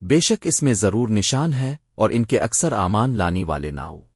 بے شک اس میں ضرور نشان ہے اور ان کے اکثر امان لانی والے نہ ہو۔